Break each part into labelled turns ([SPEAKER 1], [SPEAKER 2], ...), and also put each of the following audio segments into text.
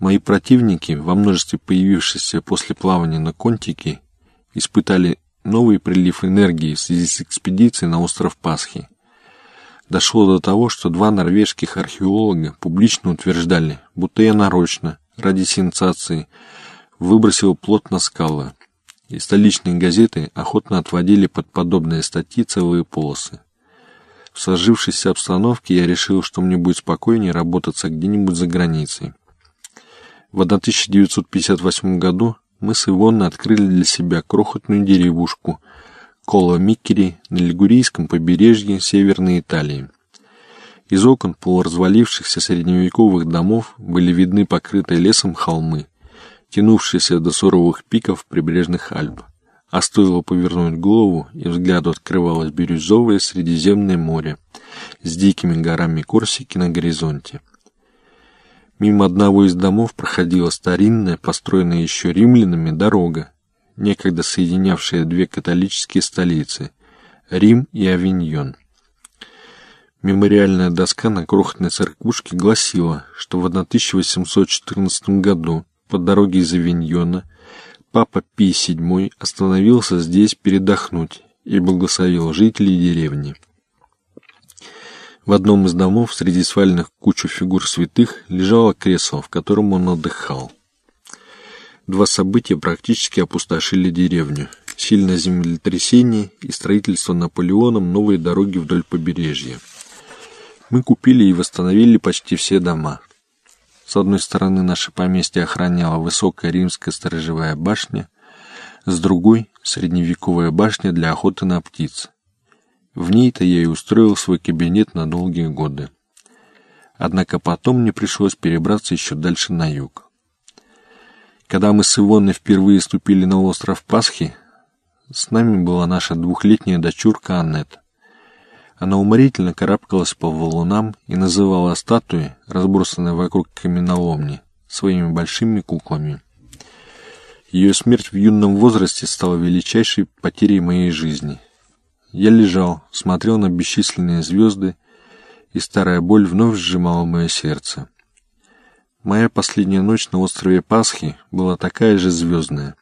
[SPEAKER 1] Мои противники, во множестве появившиеся после плавания на Контике, испытали новый прилив энергии в связи с экспедицией на остров Пасхи. Дошло до того, что два норвежских археолога публично утверждали, будто я нарочно, ради сенсации, выбросил плот на скалы, и столичные газеты охотно отводили под подобные статьи целые полосы. В сложившейся обстановке я решил, что мне будет спокойнее работаться где-нибудь за границей. В 1958 году мы с Ивонной открыли для себя крохотную деревушку Кола Миккери на Лигурийском побережье Северной Италии. Из окон полуразвалившихся средневековых домов были видны покрытые лесом холмы, тянувшиеся до суровых пиков прибрежных Альп. А стоило повернуть голову, и взгляду открывалось бирюзовое Средиземное море с дикими горами Корсики на горизонте. Мимо одного из домов проходила старинная, построенная еще римлянами, дорога, некогда соединявшая две католические столицы – Рим и Авиньон. Мемориальная доска на крохотной церквушке гласила, что в 1814 году по дороге из Авиньона папа Пий VII остановился здесь передохнуть и благословил жителей деревни. В одном из домов среди сваленных кучу фигур святых лежало кресло, в котором он отдыхал. Два события практически опустошили деревню. Сильное землетрясение и строительство Наполеоном новой дороги вдоль побережья. Мы купили и восстановили почти все дома. С одной стороны наше поместье охраняла высокая римская сторожевая башня, с другой — средневековая башня для охоты на птиц. В ней-то я и устроил свой кабинет на долгие годы. Однако потом мне пришлось перебраться еще дальше на юг. Когда мы с Ивонной впервые ступили на остров Пасхи, с нами была наша двухлетняя дочурка Аннет. Она уморительно карабкалась по валунам и называла статуи, разбросанные вокруг каменоломни, своими большими куклами. Ее смерть в юном возрасте стала величайшей потерей моей жизни — я лежал, смотрел на бесчисленные звезды, и старая боль вновь сжимала мое сердце. Моя последняя ночь на острове Пасхи была такая же звездная.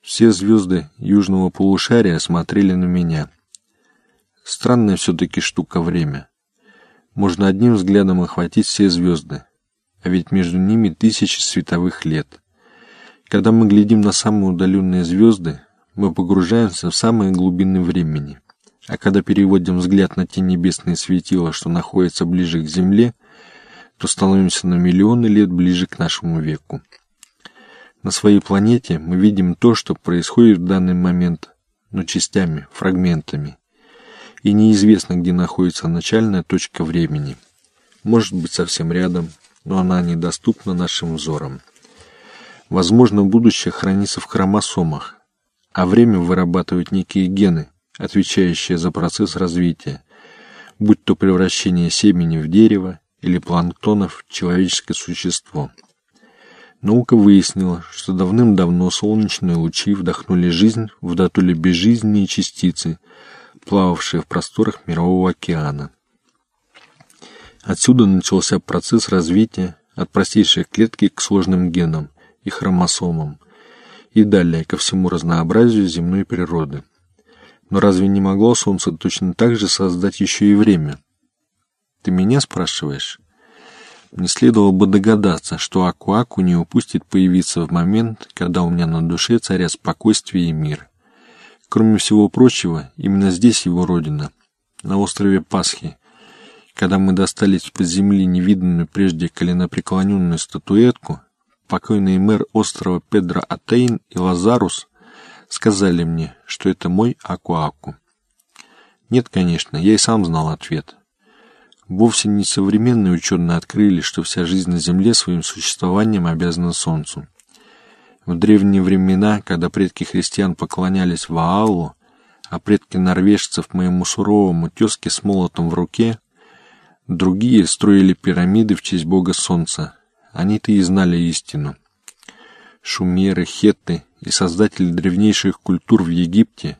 [SPEAKER 1] Все звезды южного полушария смотрели на меня. Странная все-таки штука время. Можно одним взглядом охватить все звезды, а ведь между ними тысячи световых лет. Когда мы глядим на самые удаленные звезды, мы погружаемся в самые глубины времени. А когда переводим взгляд на те небесные светила, что находятся ближе к Земле, то становимся на миллионы лет ближе к нашему веку. На своей планете мы видим то, что происходит в данный момент, но частями, фрагментами. И неизвестно, где находится начальная точка времени. Может быть совсем рядом, но она недоступна нашим взорам. Возможно, будущее хранится в хромосомах, а время вырабатывают некие гены, отвечающие за процесс развития, будь то превращение семени в дерево или планктона в человеческое существо. Наука выяснила, что давным-давно солнечные лучи вдохнули жизнь в дотоле безжизненные частицы, плававшие в просторах Мирового океана. Отсюда начался процесс развития от простейшей клетки к сложным генам и хромосомам – и далее ко всему разнообразию земной природы. Но разве не могло Солнце точно так же создать еще и время? Ты меня спрашиваешь? Мне следовало бы догадаться, что Акуаку не упустит появиться в момент, когда у меня на душе царят спокойствие и мир. Кроме всего прочего, именно здесь его родина, на острове Пасхи, когда мы достали из-под земли невиданную прежде коленопреклоненную статуэтку, покойный мэр острова Педро Атейн и Лазарус сказали мне, что это мой Акуаку. Нет, конечно, я и сам знал ответ. Вовсе не современные ученые открыли, что вся жизнь на Земле своим существованием обязана Солнцу. В древние времена, когда предки христиан поклонялись Ваалу, а предки норвежцев моему суровому тезке с молотом в руке, другие строили пирамиды в честь бога Солнца, они-то и знали истину. Шумеры, хетты и создатели древнейших культур в Египте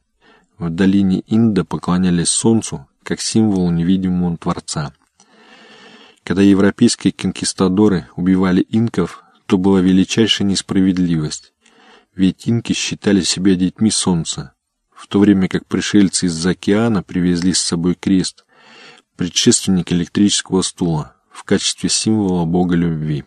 [SPEAKER 1] в долине Инда поклонялись солнцу как символу невидимого Творца. Когда европейские конкистадоры убивали инков, то была величайшая несправедливость. Ведь инки считали себя детьми солнца, в то время как пришельцы из-за океана привезли с собой крест, предшественник электрического стула, в качестве символа бога любви.